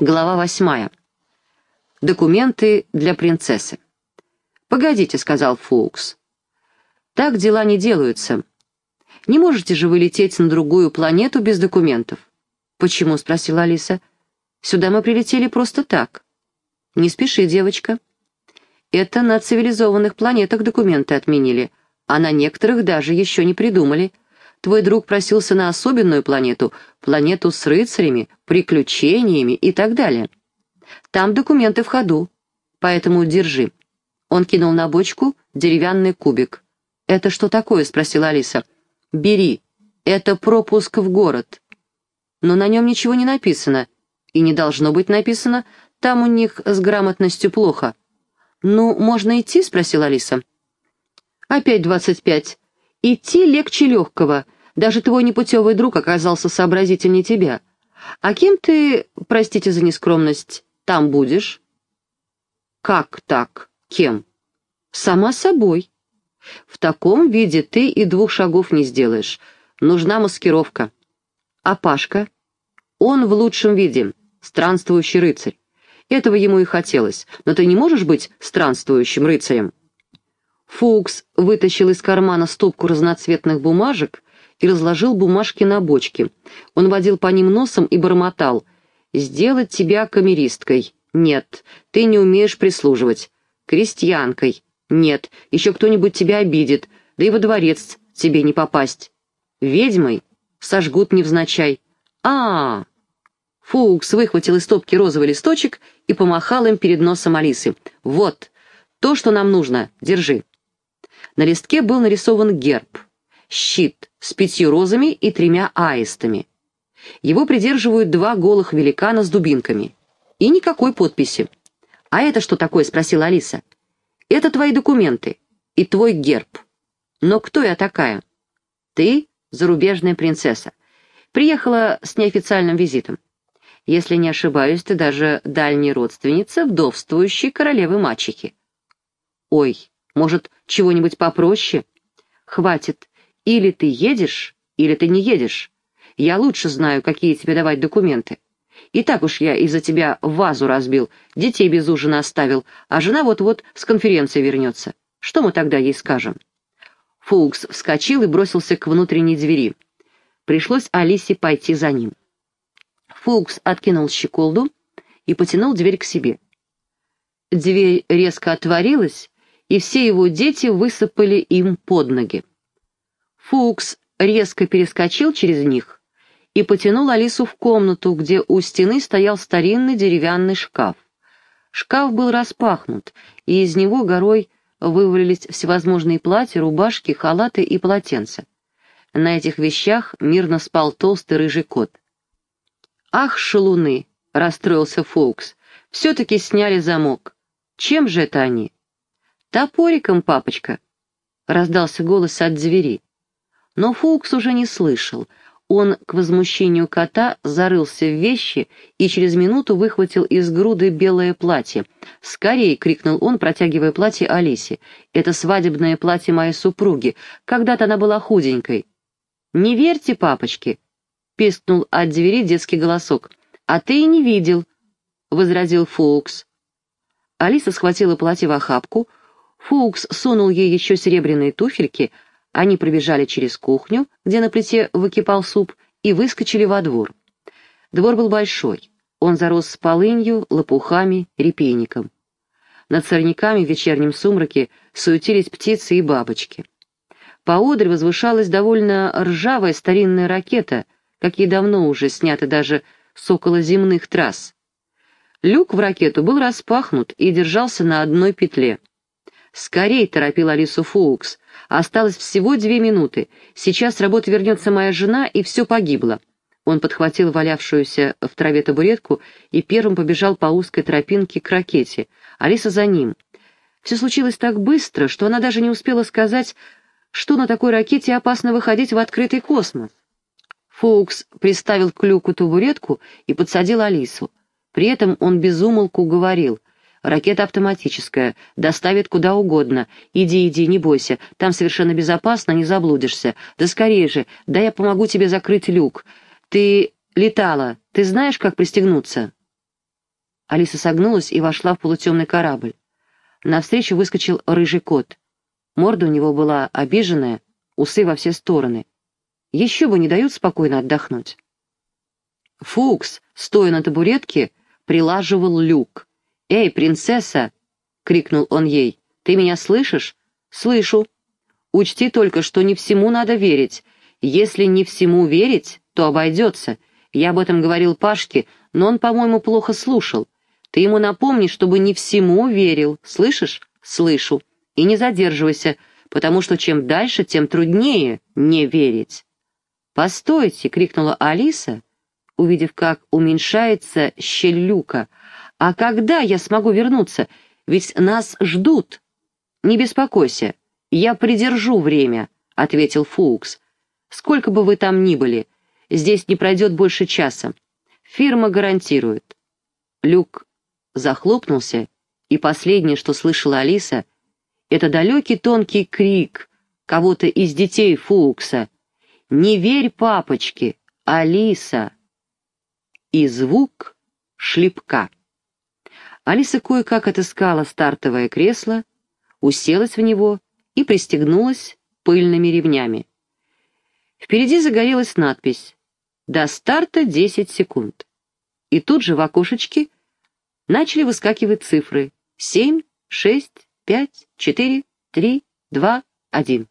Глава восьмая. Документы для принцессы. «Погодите», — сказал Фоукс. «Так дела не делаются. Не можете же вы лететь на другую планету без документов?» «Почему?» — спросила Алиса. «Сюда мы прилетели просто так». «Не спеши, девочка. Это на цивилизованных планетах документы отменили, а на некоторых даже еще не придумали. Твой друг просился на особенную планету, планету с рыцарями, приключениями и так далее. Там документы в ходу, поэтому держи». Он кинул на бочку деревянный кубик. «Это что такое?» — спросила Алиса. «Бери. Это пропуск в город». «Но на нем ничего не написано. И не должно быть написано. Там у них с грамотностью плохо». «Ну, можно идти?» — спросила Алиса. «Опять двадцать пять. Идти легче легкого. Даже твой непутевый друг оказался сообразительнее тебя. А кем ты, простите за нескромность, там будешь?» «Как так? Кем?» «Сама собой. В таком виде ты и двух шагов не сделаешь. Нужна маскировка. А Пашка? Он в лучшем виде, странствующий рыцарь. Этого ему и хотелось, но ты не можешь быть странствующим рыцарем». Фукс вытащил из кармана стопку разноцветных бумажек и разложил бумажки на бочке. Он водил по ним носом и бормотал. «Сделать тебя камеристкой? Нет, ты не умеешь прислуживать. Крестьянкой? Нет, еще кто-нибудь тебя обидит, да и во дворец тебе не попасть. Ведьмой? Сожгут невзначай. а, -а, Фукс выхватил из стопки розовый листочек и помахал им перед носом Алисы. «Вот, то, что нам нужно, держи». На листке был нарисован герб, щит с пятью розами и тремя аистами. Его придерживают два голых великана с дубинками. И никакой подписи. «А это что такое?» — спросила Алиса. «Это твои документы и твой герб. Но кто я такая?» «Ты зарубежная принцесса. Приехала с неофициальным визитом. Если не ошибаюсь, ты даже дальняя родственница вдовствующей королевы-мачехи». «Ой, может, чего-нибудь попроще? Хватит. Или ты едешь, или ты не едешь. Я лучше знаю, какие тебе давать документы. И так уж я из-за тебя вазу разбил, детей без ужина оставил, а жена вот-вот с конференции вернется. Что мы тогда ей скажем?» Фоукс вскочил и бросился к внутренней двери. Пришлось Алисе пойти за ним. Фоукс откинул щеколду и потянул дверь к себе. Дверь резко отворилась, и все его дети высыпали им под ноги. Фукс резко перескочил через них и потянул Алису в комнату, где у стены стоял старинный деревянный шкаф. Шкаф был распахнут, и из него горой вывалились всевозможные платья, рубашки, халаты и полотенца. На этих вещах мирно спал толстый рыжий кот. «Ах, шалуны!» — расстроился Фоукс. «Все-таки сняли замок. Чем же это они?» «Топориком, папочка!» — раздался голос от двери. Но Фукс уже не слышал. Он, к возмущению кота, зарылся в вещи и через минуту выхватил из груды белое платье. «Скорей!» — крикнул он, протягивая платье Алисе. «Это свадебное платье моей супруги. Когда-то она была худенькой». «Не верьте, папочке!» — пискнул от двери детский голосок. «А ты и не видел!» — возразил Фукс. Алиса схватила платье в охапку, Фоукс сунул ей еще серебряные туфельки, они пробежали через кухню, где на плите выкипал суп, и выскочили во двор. Двор был большой, он зарос с полынью, лопухами, репейником. Над сорняками в вечернем сумраке суетились птицы и бабочки. Поодаль возвышалась довольно ржавая старинная ракета, какие давно уже сняты даже с околоземных трасс. Люк в ракету был распахнут и держался на одной петле. «Скорей!» — торопил Алису Фоукс. «Осталось всего две минуты. Сейчас с работы вернется моя жена, и все погибло». Он подхватил валявшуюся в траве табуретку и первым побежал по узкой тропинке к ракете. Алиса за ним. Все случилось так быстро, что она даже не успела сказать, что на такой ракете опасно выходить в открытый космос. Фоукс приставил к люку табуретку и подсадил Алису. При этом он безумолку говорил — Ракета автоматическая, доставит куда угодно. Иди, иди, не бойся, там совершенно безопасно, не заблудишься. Да скорее же, да я помогу тебе закрыть люк. Ты летала, ты знаешь, как пристегнуться?» Алиса согнулась и вошла в полутемный корабль. Навстречу выскочил рыжий кот. Морда у него была обиженная, усы во все стороны. Еще бы не дают спокойно отдохнуть. Фукс, стоя на табуретке, прилаживал люк. «Эй, принцесса!» — крикнул он ей. «Ты меня слышишь?» «Слышу. Учти только, что не всему надо верить. Если не всему верить, то обойдется. Я об этом говорил Пашке, но он, по-моему, плохо слушал. Ты ему напомни, чтобы не всему верил. Слышишь? Слышу. И не задерживайся, потому что чем дальше, тем труднее не верить. «Постойте!» — крикнула Алиса, увидев, как уменьшается щель люка. «А когда я смогу вернуться? Ведь нас ждут!» «Не беспокойся, я придержу время», — ответил Фукс. «Сколько бы вы там ни были, здесь не пройдет больше часа. Фирма гарантирует». Люк захлопнулся, и последнее, что слышала Алиса, это далекий тонкий крик кого-то из детей Фукса. «Не верь папочке, Алиса!» И звук шлепка. Алиса кое-как отыскала стартовое кресло, уселась в него и пристегнулась пыльными ремнями. Впереди загорелась надпись «До старта 10 секунд». И тут же в окошечке начали выскакивать цифры «семь», «шесть», «пять», «четыре», «три», «два», «один».